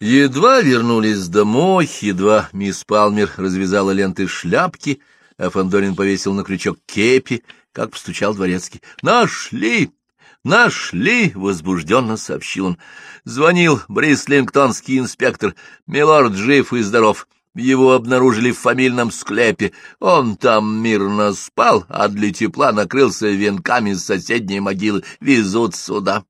Едва вернулись домой, едва мисс Палмер развязала ленты шляпки, а Фандорин повесил на крючок кепи, как постучал дворецкий. «Нашли! Нашли!» — возбужденно сообщил он. Звонил брислингтонский инспектор. Милорд жив и здоров. Его обнаружили в фамильном склепе. Он там мирно спал, а для тепла накрылся венками с соседней могилы. Везут сюда.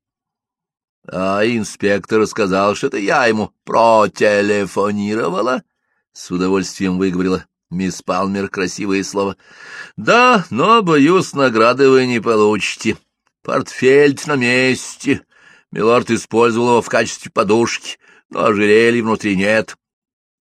А инспектор сказал, что это я ему протелефонировала. С удовольствием выговорила мисс Палмер красивое слово. Да, но, боюсь, награды вы не получите. Портфель на месте. Милорд использовал его в качестве подушки, но ожерелья внутри нет.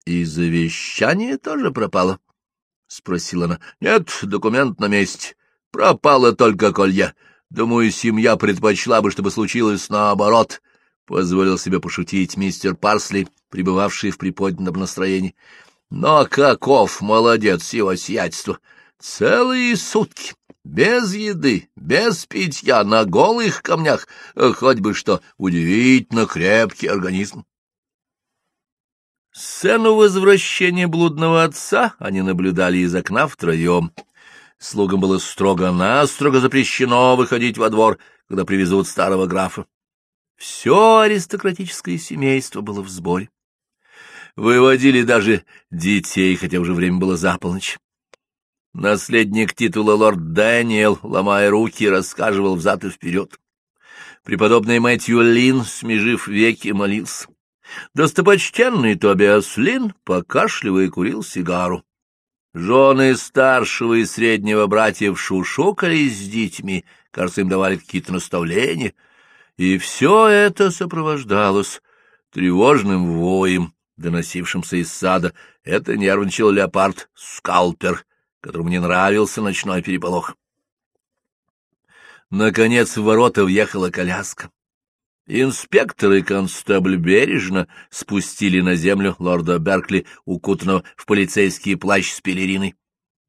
И завещание тоже пропало? — спросила она. — Нет, документ на месте. Пропало только колье. Думаю, семья предпочла бы, чтобы случилось наоборот, — позволил себе пошутить мистер Парсли, пребывавший в приподнятом настроении. Но каков молодец его сиятельство! Целые сутки, без еды, без питья, на голых камнях, хоть бы что, удивительно крепкий организм. Сцену возвращения блудного отца они наблюдали из окна втроем. Слугам было строго-настрого запрещено выходить во двор, когда привезут старого графа. Все аристократическое семейство было в сборе. Выводили даже детей, хотя уже время было за полночь. Наследник титула лорд Дэниел, ломая руки, рассказывал взад и вперед. Преподобный Мэтью Лин, смежив веки, молился. Достопочтенный Тобиас Лин, покашливая, курил сигару. Жены старшего и среднего братьев шушукались с детьми, кажется, им давали какие-то наставления, и все это сопровождалось тревожным воем, доносившимся из сада. Это нервничал леопард Скалпер, которому не нравился ночной переполох. Наконец в ворота въехала коляска. Инспектор и констабль бережно спустили на землю лорда Беркли, укутанного в полицейский плащ с пелериной.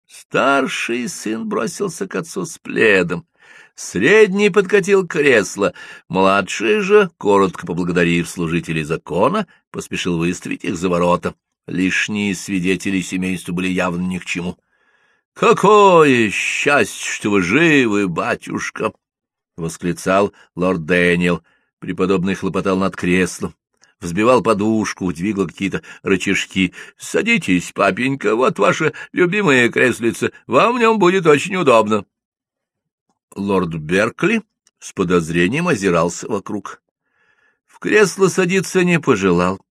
Старший сын бросился к отцу с пледом. Средний подкатил кресло, младший же, коротко поблагодарив служителей закона, поспешил выставить их за ворота. Лишние свидетели семейства были явно ни к чему. — Какое счастье, что вы живы, батюшка! — восклицал лорд Дэниел. Преподобный хлопотал над креслом, взбивал подушку, двигал какие-то рычажки. — Садитесь, папенька, вот ваше любимое креслице, вам в нем будет очень удобно. Лорд Беркли с подозрением озирался вокруг. В кресло садиться не пожелал.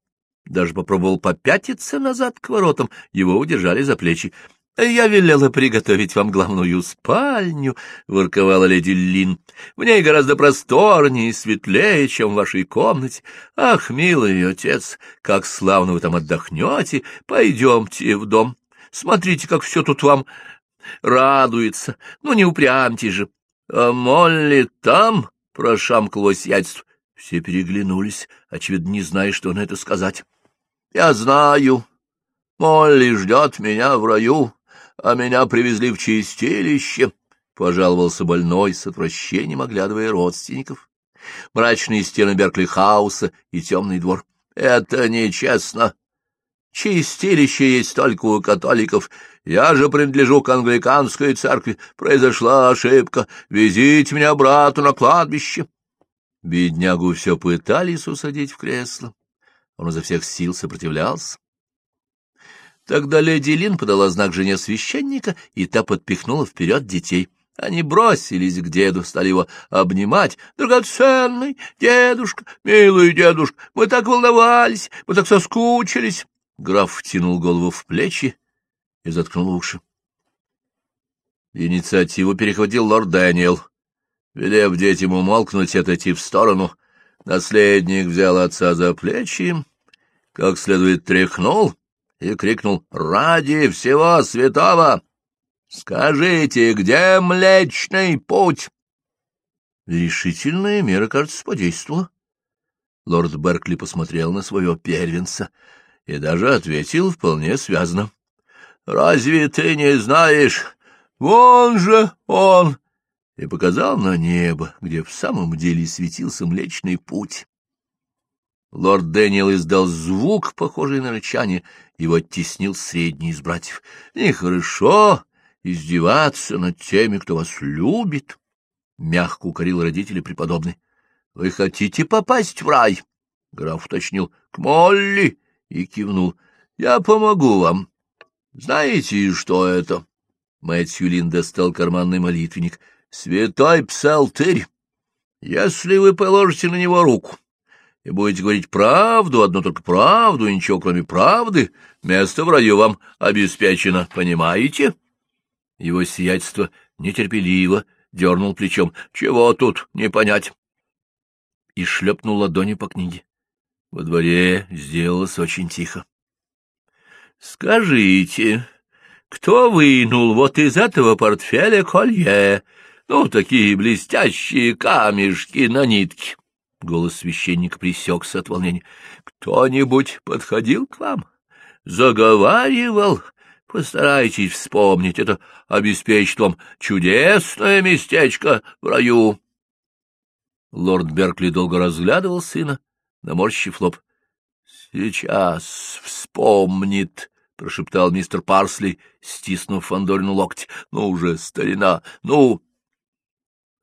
Даже попробовал попятиться назад к воротам, его удержали за плечи. — Я велела приготовить вам главную спальню, — ворковала леди Лин. — В ней гораздо просторнее и светлее, чем в вашей комнате. Ах, милый отец, как славно вы там отдохнете. Пойдемте в дом. Смотрите, как все тут вам радуется. Ну, не упрямьте же. — А Молли там? — прошамкало сиятельство. Все переглянулись, очевидно, не зная, что на это сказать. — Я знаю. Молли ждет меня в раю а меня привезли в чистилище, — пожаловался больной с отвращением, оглядывая родственников. Мрачные стены Беркли-хауса и темный двор. Это нечестно. Чистилище есть только у католиков. Я же принадлежу к англиканской церкви. Произошла ошибка. Везите меня обратно на кладбище. Беднягу все пытались усадить в кресло. Он изо всех сил сопротивлялся. Тогда леди Лин подала знак жене священника, и та подпихнула вперед детей. Они бросились к деду, стали его обнимать. «Драгоценный дедушка, милый дедушка, мы так волновались, мы так соскучились!» Граф втянул голову в плечи и заткнул уши. Инициативу перехватил лорд Дэниел. Велев детям умолкнуть и отойти в сторону, наследник взял отца за плечи, как следует тряхнул и крикнул «Ради всего святого! Скажите, где Млечный Путь?» Решительная мера, кажется, подействовала. Лорд Беркли посмотрел на своего первенца и даже ответил вполне связно. — Разве ты не знаешь? Вон же он! И показал на небо, где в самом деле светился Млечный Путь. Лорд Дэниел издал звук, похожий на рычание, его оттеснил средний из братьев. Нехорошо издеваться над теми, кто вас любит, — мягко укорил родители преподобный. — Вы хотите попасть в рай? — граф уточнил. — К Молли! — и кивнул. — Я помогу вам. Знаете, что это? Мэтью Лин достал карманный молитвенник. — Святой псалтырь! Если вы положите на него руку и будете говорить правду, одну только правду, ничего кроме правды, место в раю вам обеспечено, понимаете? Его сиятельство нетерпеливо дернул плечом. Чего тут не понять? И шлепнул ладонью по книге. Во дворе сделалось очень тихо. — Скажите, кто вынул вот из этого портфеля колье? Ну, такие блестящие камешки на нитке. Голос священника присекся от волнения. Кто-нибудь подходил к вам? Заговаривал? Постарайтесь вспомнить, это обеспечит вам чудесное местечко в раю. Лорд Беркли долго разглядывал сына, наморщив лоб. — Сейчас вспомнит, — прошептал мистер Парсли, стиснув Фандорину локоть. — Ну уже, старина, ну...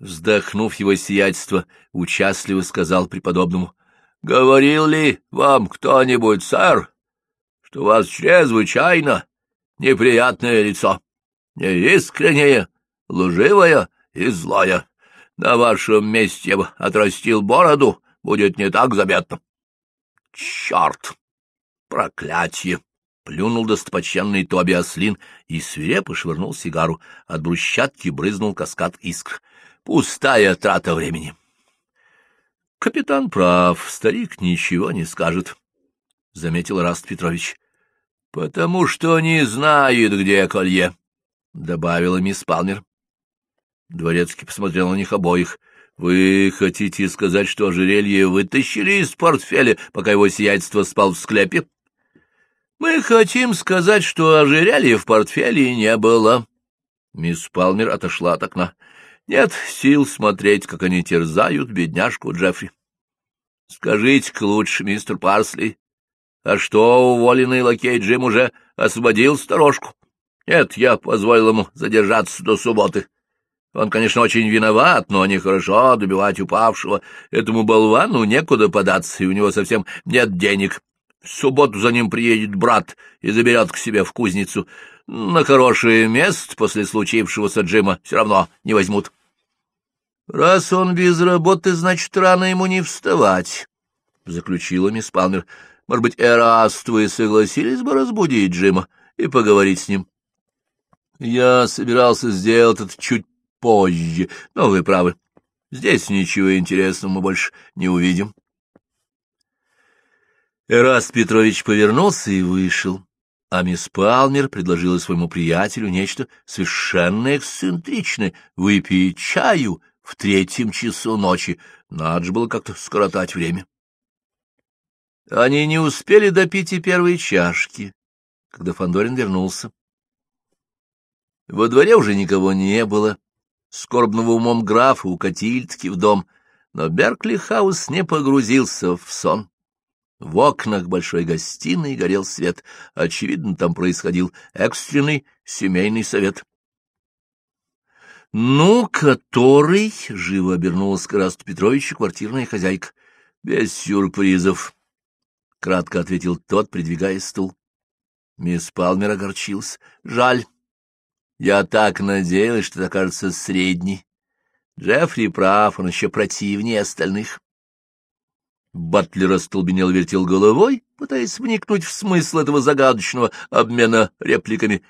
Вздохнув его сиятельство, участливо сказал преподобному. — Говорил ли вам кто-нибудь, сэр, что у вас чрезвычайно неприятное лицо, неискреннее, лживое и злое? На вашем месте отрастил бороду, будет не так заметно. — Черт! Проклятие! Плюнул достопочтенный Тоби Ослин и свирепо швырнул сигару. От брусчатки брызнул каскад искр. Пустая трата времени. Капитан прав, старик ничего не скажет, — заметил Раст Петрович. — Потому что не знает, где колье, — добавила мисс Палмер. Дворецкий посмотрел на них обоих. — Вы хотите сказать, что ожерелье вытащили из портфеля, пока его сиятельство спал в склепе? — мы хотим сказать, что ожерелья в портфеле не было. Мисс Палмер отошла от окна. Нет сил смотреть, как они терзают бедняжку Джеффри. Скажите-ка лучше, мистер Парсли, а что уволенный лакей Джим уже освободил сторожку? Нет, я позволил ему задержаться до субботы. Он, конечно, очень виноват, но нехорошо добивать упавшего. Этому болвану некуда податься, и у него совсем нет денег. В субботу за ним приедет брат и заберет к себе в кузницу. На хорошее место после случившегося Джима все равно не возьмут. Раз он без работы, значит, рано ему не вставать, — заключила мисс Палмер. Может быть, Эраст, вы согласились бы разбудить Джима и поговорить с ним? Я собирался сделать это чуть позже, но вы правы. Здесь ничего интересного мы больше не увидим. Эраст Петрович повернулся и вышел, а мисс Палмер предложила своему приятелю нечто совершенно эксцентричное — выпить чаю в третьем часу ночи. Надо же было как-то скоротать время. Они не успели допить и первой чашки, когда Фандорин вернулся. Во дворе уже никого не было. Скорбного умом графа укатили-таки в дом, но Беркли Хаус не погрузился в сон. В окнах большой гостиной горел свет. Очевидно, там происходил экстренный семейный совет. — Ну, который? — живо обернулась к Расту Петровичу квартирная хозяйка. — Без сюрпризов, — кратко ответил тот, придвигая стул. Мисс Палмер огорчился. — Жаль. Я так надеялась, что окажется средний. Джеффри прав, он еще противнее остальных. Батлер остолбенел вертел головой, пытаясь вникнуть в смысл этого загадочного обмена репликами.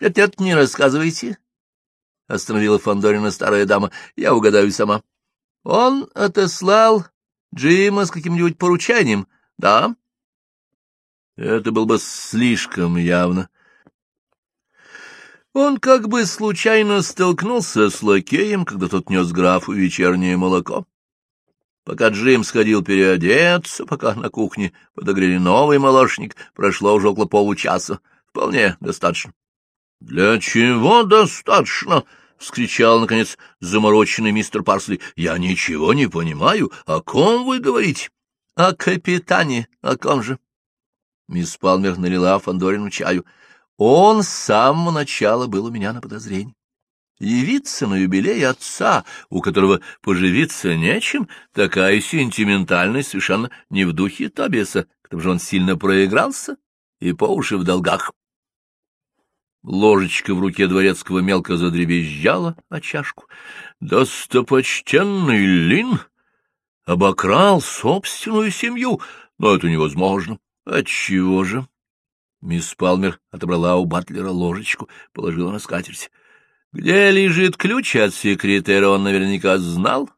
«Нет, — Нет, не рассказывайте, — остановила Фандорина старая дама, — я угадаю сама. — Он отослал Джима с каким-нибудь поручением, да? Это было бы слишком явно. Он как бы случайно столкнулся с лакеем, когда тот нес графу вечернее молоко. Пока Джим сходил переодеться, пока на кухне подогрели новый молочник, прошло уже около получаса. Вполне достаточно. — Для чего достаточно? — вскричал, наконец, замороченный мистер Парсли. — Я ничего не понимаю. О ком вы говорите? — о капитане, о ком же? Мисс Палмер налила Фандорину чаю. Он с самого начала был у меня на подозрении. Явиться на юбилей отца, у которого поживиться нечем, такая сентиментальность совершенно не в духе Тобиаса, к тому же он сильно проигрался и по уши в долгах. Ложечка в руке дворецкого мелко задребезжала о чашку. Достопочтенный Лин обокрал собственную семью, но это невозможно. Отчего же? Мисс Палмер отобрала у Батлера ложечку, положила на скатерть. Где лежит ключ от секретаря, он наверняка знал.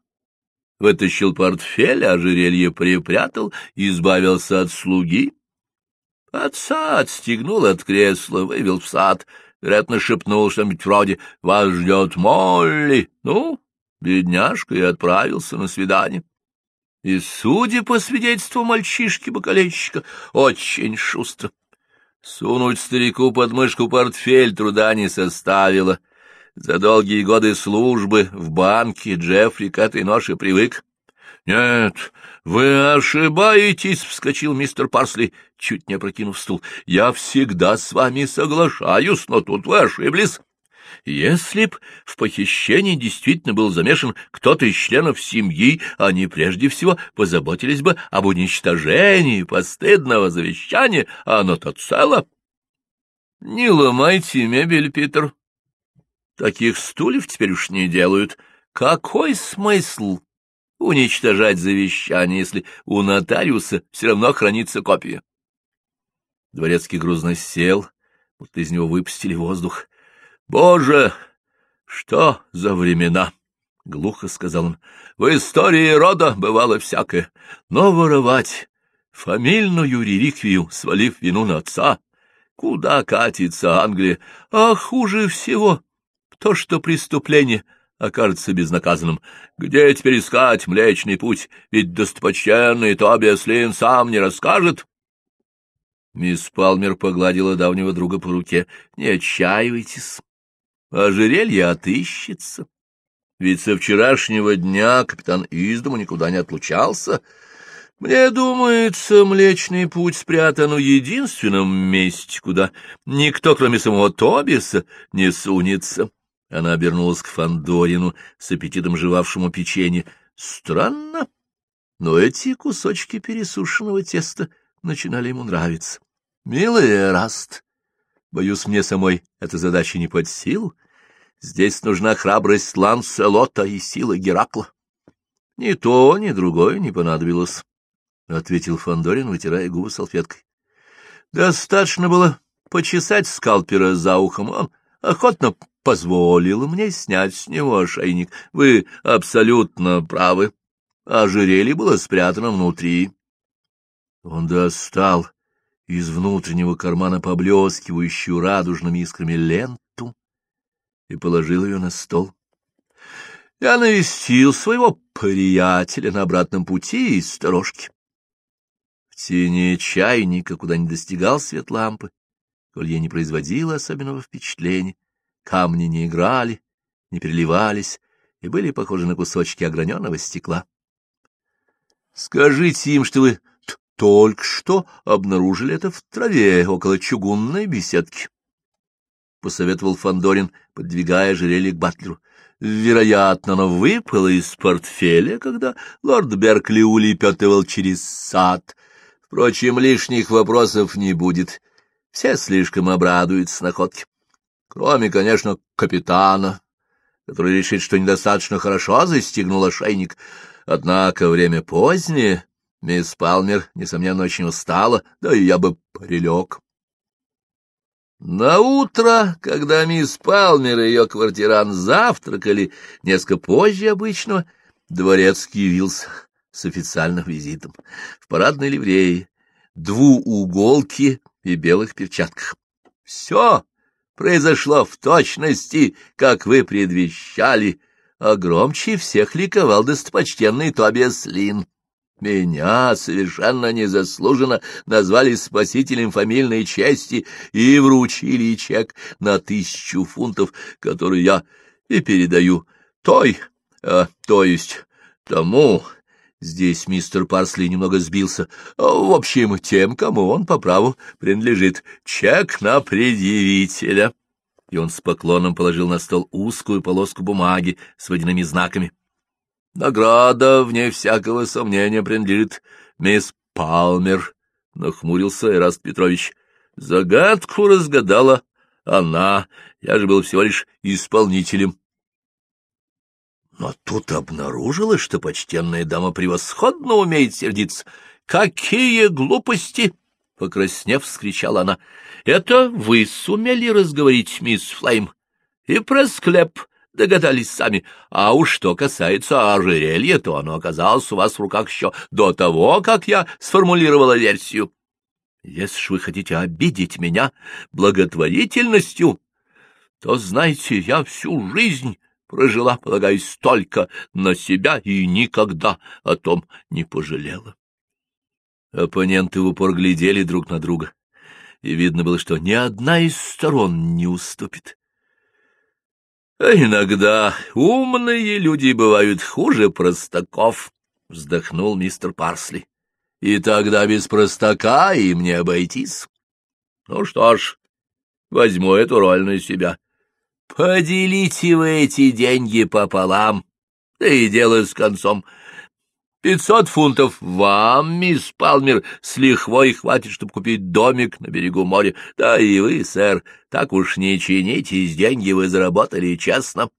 Вытащил портфель, ожерелье припрятал, избавился от слуги. Отца отстегнул от кресла, вывел в сад, вероятно, шепнул что-нибудь вроде «Вас ждет Молли». Ну, бедняжка и отправился на свидание. И, судя по свидетельству мальчишки-бокалейщика, очень шустро. Сунуть старику под мышку портфель труда не составило. За долгие годы службы в банке Джеффри к этой ноше привык. — Нет, вы ошибаетесь, — вскочил мистер Парсли, чуть не опрокинув стул. — Я всегда с вами соглашаюсь, но тут вы ошиблись. Если б в похищении действительно был замешан кто-то из членов семьи, они прежде всего позаботились бы об уничтожении постыдного завещания, а оно-то цело. — Не ломайте мебель, Питер. Таких стульев теперь уж не делают. Какой смысл уничтожать завещание, если у нотариуса все равно хранится копия? Дворецкий грузно сел, будто из него выпустили воздух. Боже, что за времена! — глухо сказал он. — В истории рода бывало всякое, но воровать фамильную реликвию, свалив вину на отца, куда катится Англия, а хуже всего то, что преступление окажется безнаказанным. Где теперь искать Млечный Путь? Ведь достопочтенный Тобиас Лин сам не расскажет. Мисс Палмер погладила давнего друга по руке. — Не отчаивайтесь ожерелье отыщется. Ведь со вчерашнего дня капитан из дому никуда не отлучался. Мне думается, Млечный Путь спрятан в единственном месте, куда никто, кроме самого Тобиса, не сунется. Она обернулась к Фандорину с аппетитом жевавшему печенье. Странно, но эти кусочки пересушенного теста начинали ему нравиться. — Милый Раст, Боюсь, мне самой эта задача не под силу. Здесь нужна храбрость Ланселота и сила Геракла. — Ни то, ни другое не понадобилось, — ответил Фандорин, вытирая губы салфеткой. — Достаточно было почесать скалпера за ухом, он охотно позволил мне снять с него ошейник. Вы абсолютно правы. Ожерелье было спрятано внутри. Он достал из внутреннего кармана поблескивающую радужными искрами ленту и положил ее на стол. Я навестил своего приятеля на обратном пути из сторожки. В тени чайника, куда не достигал свет лампы, колье не производило особенного впечатления, камни не играли, не переливались и были похожи на кусочки ограненного стекла. — Скажите им, что вы только что обнаружили это в траве около чугунной беседки. — посоветовал Фандорин, подвигая жерелье к Батлеру. — Вероятно, оно выпало из портфеля, когда лорд Беркли улепетывал через сад. Впрочем, лишних вопросов не будет. Все слишком обрадуются находке. Кроме, конечно, капитана, который решит, что недостаточно хорошо застегнул ошейник. Однако время позднее, Мисс Палмер, несомненно, очень устала, да и я бы прилег. На утро, когда мисс Палмер и ее квартиран завтракали несколько позже обычного, дворецкий явился с официальным визитом в парадной ливрее, двууголке и белых перчатках. Все произошло в точности, как вы предвещали, а громче всех ликовал достопочтенный Тобиас Лин. Меня совершенно незаслуженно назвали спасителем фамильной чести и вручили чек на тысячу фунтов, который я и передаю той, а, то есть тому Здесь мистер Парсли немного сбился. В общем, тем, кому он по праву принадлежит. Чек на предъявителя. И он с поклоном положил на стол узкую полоску бумаги с водяными знаками. Награда, вне всякого сомнения, принадлежит мисс Палмер, — нахмурился Эраст Петрович. Загадку разгадала она, я же был всего лишь исполнителем. Но тут обнаружилось, что почтенная дама превосходно умеет сердиться. «Какие глупости!» — покраснев, вскричала она. «Это вы сумели разговорить, мисс Флейм? И про склеп догадались сами. А уж что касается ожерелья, то оно оказалось у вас в руках еще до того, как я сформулировала версию. Если ж вы хотите обидеть меня благотворительностью, то, знаете, я всю жизнь прожила, полагаюсь, только на себя и никогда о том не пожалела. Оппоненты в упор глядели друг на друга, и видно было, что ни одна из сторон не уступит. А иногда умные люди бывают хуже простаков, — вздохнул мистер Парсли. И тогда без простака им не обойтись. Ну что ж, возьму эту роль на себя. Поделите вы эти деньги пополам, да и дело с концом. Пятьсот фунтов вам, мисс Палмер, с лихвой хватит, чтобы купить домик на берегу моря. Да и вы, сэр, так уж не чинитесь, деньги вы заработали честно.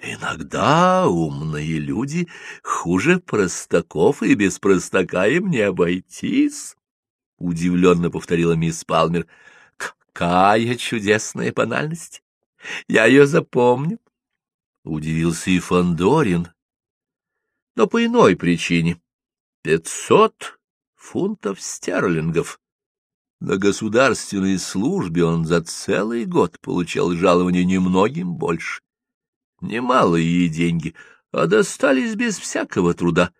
Иногда умные люди хуже простаков, и без простака им не обойтись, — удивленно повторила мисс Палмер. — Какая чудесная банальность! Я ее запомню. Удивился и Фандорин, но по иной причине. Пятьсот фунтов стерлингов. На государственной службе он за целый год получал жалование немногим больше. Немалые деньги, а достались без всякого труда.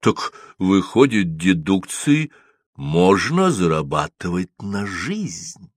Так, выходит, дедукции можно зарабатывать на жизнь.